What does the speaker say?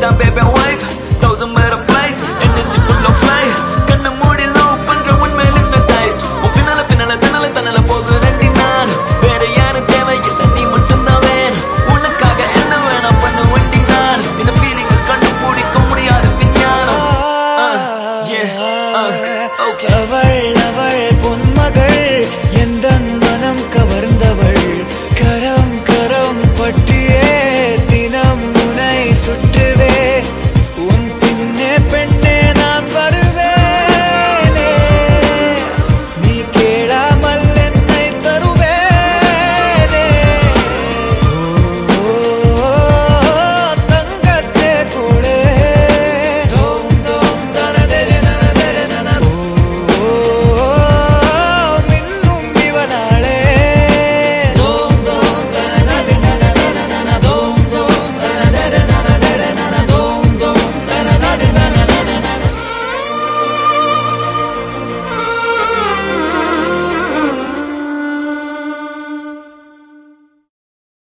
தான் baby wife thousand butterflies energy full of fly கண்ணை மூடி லவ் பண்ற உண்மையில ஹிப்னடைஸ்ட் உன் பின்னால பின்னால பின்னால தன்னால போது ரெண்டி நான். வேற யாரும் தேவையில்லை நீ மட்டும் தான் வேணும் உனக்காக என்ன வேணா பண்ண வண்டி நான். இந்த ஃபீலிங் கண்டுபிடிக்க முடியாது விஞ்ஞானம். ஓகே